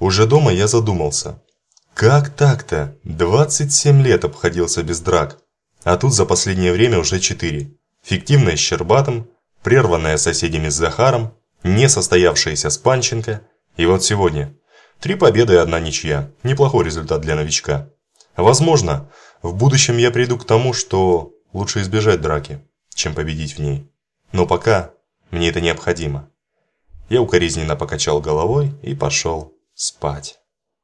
Уже дома я задумался. Как так-то? 27 лет обходился без драк. А тут за последнее время уже 4. Фиктивная с Щербатом, прерванная соседями с Захаром, не состоявшаяся с Панченко. И вот сегодня. Три победы и одна ничья. Неплохой результат для новичка. Возможно, в будущем я приду к тому, что лучше избежать драки, чем победить в ней. Но пока мне это необходимо. Я укоризненно покачал головой и пошел спать.